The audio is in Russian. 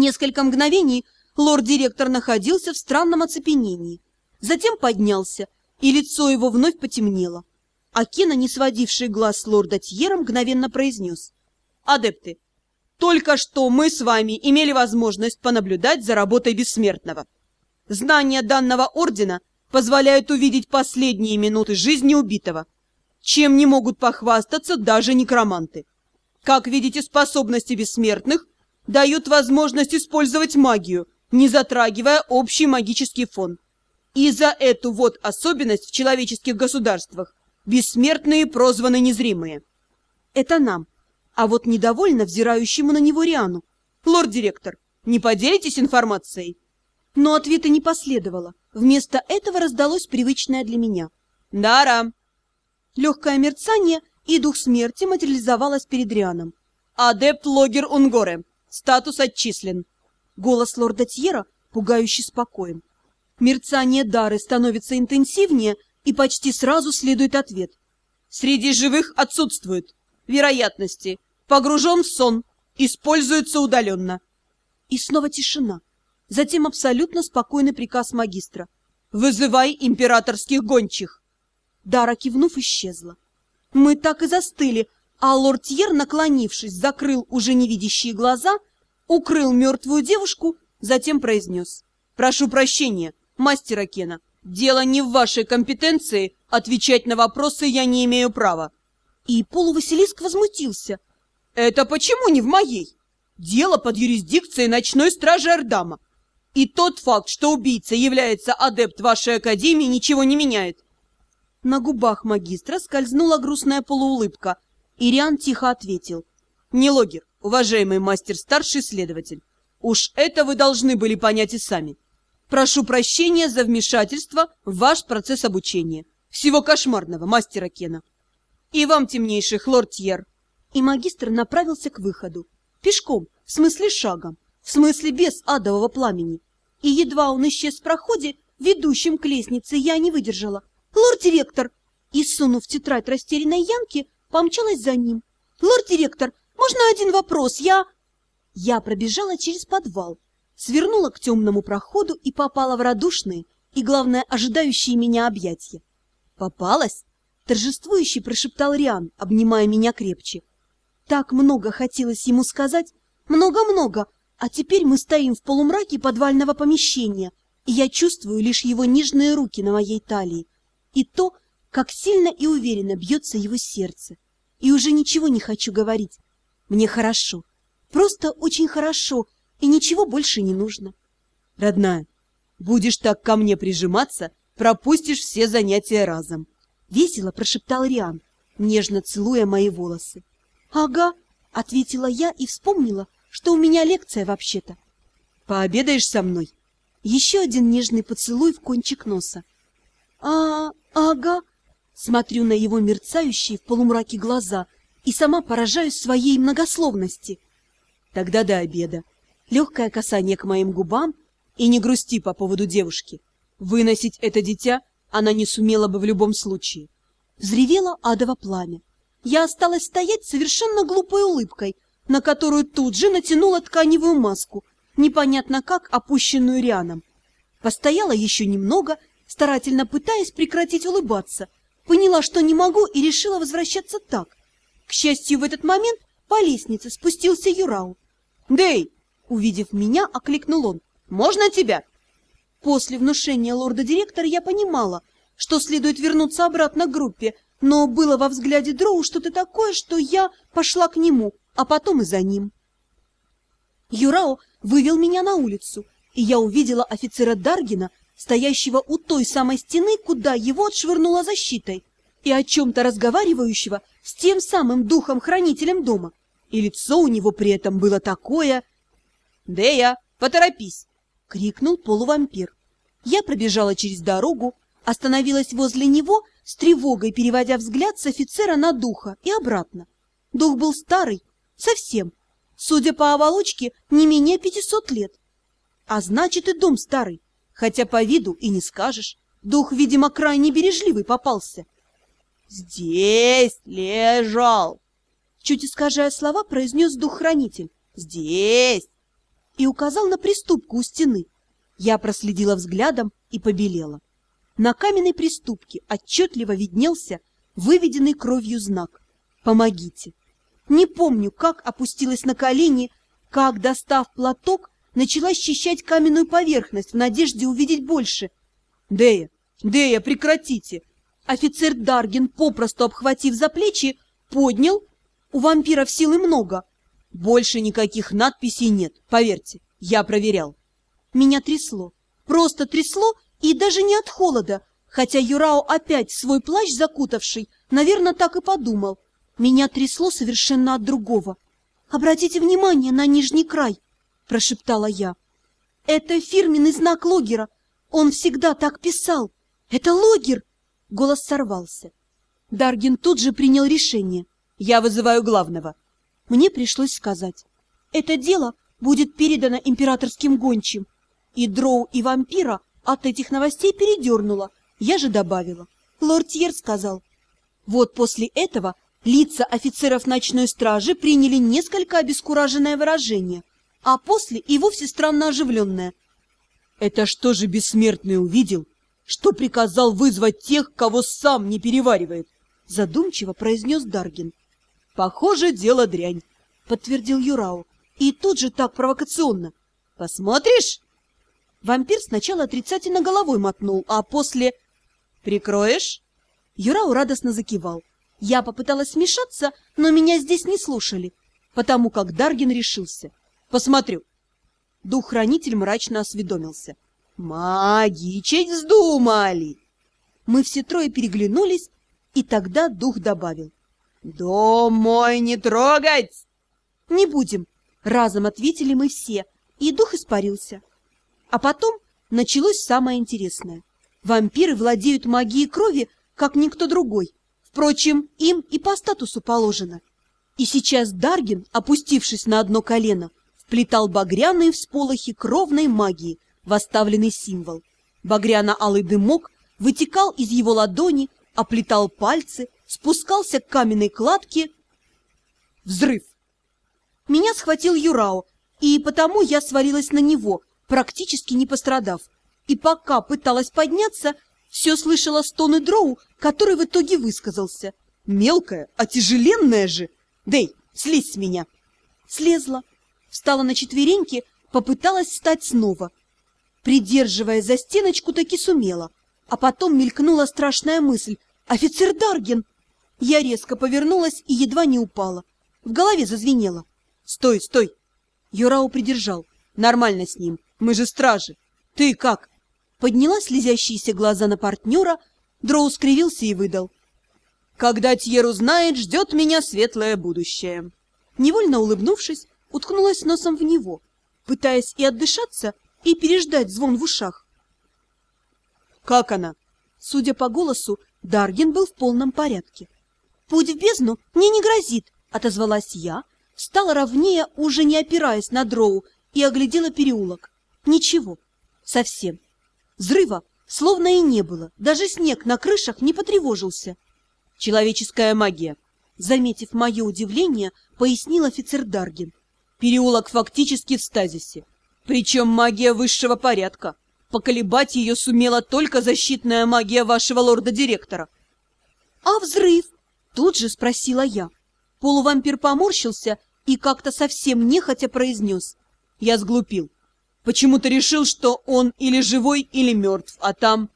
Несколько мгновений лорд-директор находился в странном оцепенении. Затем поднялся, и лицо его вновь потемнело. Акена, не сводивший глаз с лорда Тьера, мгновенно произнес. «Адепты, только что мы с вами имели возможность понаблюдать за работой бессмертного. Знания данного ордена позволяют увидеть последние минуты жизни убитого, чем не могут похвастаться даже некроманты. Как видите, способности бессмертных дают возможность использовать магию, не затрагивая общий магический фон. И за эту вот особенность в человеческих государствах бессмертные прозваны незримые. Это нам, а вот недовольно взирающему на него Риану. Лорд-директор, не поделитесь информацией? Но ответа не последовало. Вместо этого раздалось привычное для меня. «Дара!» Легкое мерцание, и дух смерти материализовалось перед Рианом. «Адепт Логер Унгоре. Статус отчислен». Голос лорда Тьера пугающе спокоен. Мерцание дары становится интенсивнее, и почти сразу следует ответ. «Среди живых отсутствует. Вероятности. Погружен в сон. Используется удаленно». И снова тишина. Затем абсолютно спокойный приказ магистра. «Вызывай императорских гончих!» Дара, кивнув, исчезла. Мы так и застыли, а лорд Тьер, наклонившись, закрыл уже невидящие глаза, укрыл мертвую девушку, затем произнес. «Прошу прощения, мастер Акена, дело не в вашей компетенции, отвечать на вопросы я не имею права». И полувасилиск возмутился. «Это почему не в моей? Дело под юрисдикцией ночной стражи Ардама. И тот факт, что убийца является адепт вашей академии, ничего не меняет. На губах магистра скользнула грустная полуулыбка. Ириан тихо ответил. «Не логер, уважаемый мастер-старший следователь. Уж это вы должны были понять и сами. Прошу прощения за вмешательство в ваш процесс обучения. Всего кошмарного, мастера Кена. И вам, темнейший лорд Тьер». И магистр направился к выходу. Пешком, в смысле шагом в смысле без адового пламени. И едва он исчез в проходе, ведущем к лестнице, я не выдержала. «Лорд-директор!» И, сунув тетрадь растерянной Янки, помчалась за ним. «Лорд-директор, можно один вопрос? Я...» Я пробежала через подвал, свернула к темному проходу и попала в радушные и, главное, ожидающие меня объятия. «Попалась?» — торжествующе прошептал Риан, обнимая меня крепче. Так много хотелось ему сказать, много-много, а теперь мы стоим в полумраке подвального помещения, и я чувствую лишь его нежные руки на моей талии и то, как сильно и уверенно бьется его сердце. И уже ничего не хочу говорить. Мне хорошо, просто очень хорошо, и ничего больше не нужно. Родная, будешь так ко мне прижиматься, пропустишь все занятия разом. Весело прошептал Риан, нежно целуя мои волосы. Ага, ответила я и вспомнила, что у меня лекция вообще-то. Пообедаешь со мной? Еще один нежный поцелуй в кончик носа. А, ага. Смотрю на его мерцающие в полумраке глаза и сама поражаюсь своей многословности. Тогда до обеда. Легкое касание к моим губам и не грусти по поводу девушки. Выносить это дитя она не сумела бы в любом случае. Взревело адово пламя. Я осталась стоять совершенно глупой улыбкой — на которую тут же натянула тканевую маску, непонятно как опущенную Рианом. Постояла еще немного, старательно пытаясь прекратить улыбаться. Поняла, что не могу, и решила возвращаться так. К счастью, в этот момент по лестнице спустился Юрау. «Дэй!» — увидев меня, окликнул он. «Можно тебя?» После внушения лорда-директора я понимала, что следует вернуться обратно к группе, но было во взгляде Дроу что-то такое, что я пошла к нему, а потом и за ним. Юрао вывел меня на улицу, и я увидела офицера Даргина, стоящего у той самой стены, куда его отшвырнула защитой, и о чем-то разговаривающего с тем самым духом-хранителем дома. И лицо у него при этом было такое... «Дея, поторопись!» — крикнул полувампир. Я пробежала через дорогу, остановилась возле него, с тревогой переводя взгляд с офицера на духа и обратно. Дух был старый, Совсем. Судя по оболочке, не менее пятисот лет. А значит, и дом старый. Хотя по виду и не скажешь. Дух, видимо, крайне бережливый попался. «Здесь лежал!» Чуть искажая слова, произнес дух-хранитель. «Здесь!» и указал на приступку у стены. Я проследила взглядом и побелела. На каменной приступке отчетливо виднелся выведенный кровью знак «Помогите». Не помню, как опустилась на колени, как, достав платок, начала счищать каменную поверхность в надежде увидеть больше. «Дея! Дея, прекратите!» Офицер Даргин, попросту обхватив за плечи, поднял. У вампиров силы много. Больше никаких надписей нет, поверьте, я проверял. Меня трясло, просто трясло и даже не от холода, хотя Юрао опять свой плащ закутавший, наверное, так и подумал. Меня трясло совершенно от другого. «Обратите внимание на нижний край», — прошептала я. «Это фирменный знак логера. Он всегда так писал. Это логер!» Голос сорвался. Даргин тут же принял решение. «Я вызываю главного». Мне пришлось сказать. «Это дело будет передано императорским гончим». И дроу, и вампира от этих новостей передернуло. Я же добавила. Лорд Тьер сказал. Вот после этого лица офицеров ночной стражи приняли несколько обескураженное выражение, а после и вовсе странно оживленное. «Это что же бессмертный увидел, что приказал вызвать тех, кого сам не переваривает?» Задумчиво произнес Даргин. «Похоже, дело дрянь», — подтвердил Юрау. И тут же так провокационно. «Посмотришь?» Вампир сначала отрицательно головой мотнул, а после... «Прикроешь?» Юрау радостно закивал. Я попыталась смешаться, но меня здесь не слушали, потому как Даргин решился. «Посмотрю». Дух-хранитель мрачно осведомился. «Магичить вздумали!» Мы все трое переглянулись, и тогда дух добавил. «Дом мой не трогать!» «Не будем!» — разом ответили мы все, и дух испарился. А потом началось самое интересное. Вампиры владеют магией крови, как никто другой. Впрочем, им и по статусу положено. И сейчас Даргин, опустившись на одно колено, вплетал багряные всполохи кровной магии в оставленный символ. Багряно-алый дымок вытекал из его ладони, оплетал пальцы, спускался к каменной кладке. Взрыв! Меня схватил Юрао, и потому я свалилась на него, практически не пострадав. И пока пыталась подняться, все слышала стоны дроу, который в итоге высказался. «Мелкая, а тяжеленная же! Дэй, слезь с меня!» Слезла, встала на четвереньки, попыталась встать снова. Придерживая за стеночку, таки сумела. А потом мелькнула страшная мысль. «Офицер Дарген!» Я резко повернулась и едва не упала. В голове зазвенело. «Стой, стой!» Юрау придержал. «Нормально с ним. Мы же стражи. Ты как?» Подняла слезящиеся глаза на партнера, Дроу скривился и выдал. «Когда Тьер узнает, ждет меня светлое будущее». Невольно улыбнувшись, уткнулась носом в него, пытаясь и отдышаться, и переждать звон в ушах. «Как она?» Судя по голосу, Даргин был в полном порядке. «Путь в бездну мне не грозит», — отозвалась я, встала ровнее, уже не опираясь на дроу, и оглядела переулок. Ничего, совсем. Взрыва словно и не было, даже снег на крышах не потревожился. Человеческая магия. Заметив мое удивление, пояснил офицер Даргин. Переулок фактически в стазисе. Причем магия высшего порядка. Поколебать ее сумела только защитная магия вашего лорда-директора. — А взрыв? — тут же спросила я. Полувампир поморщился и как-то совсем нехотя произнес. Я сглупил. Почему-то решил, что он или живой, или мертв, а там...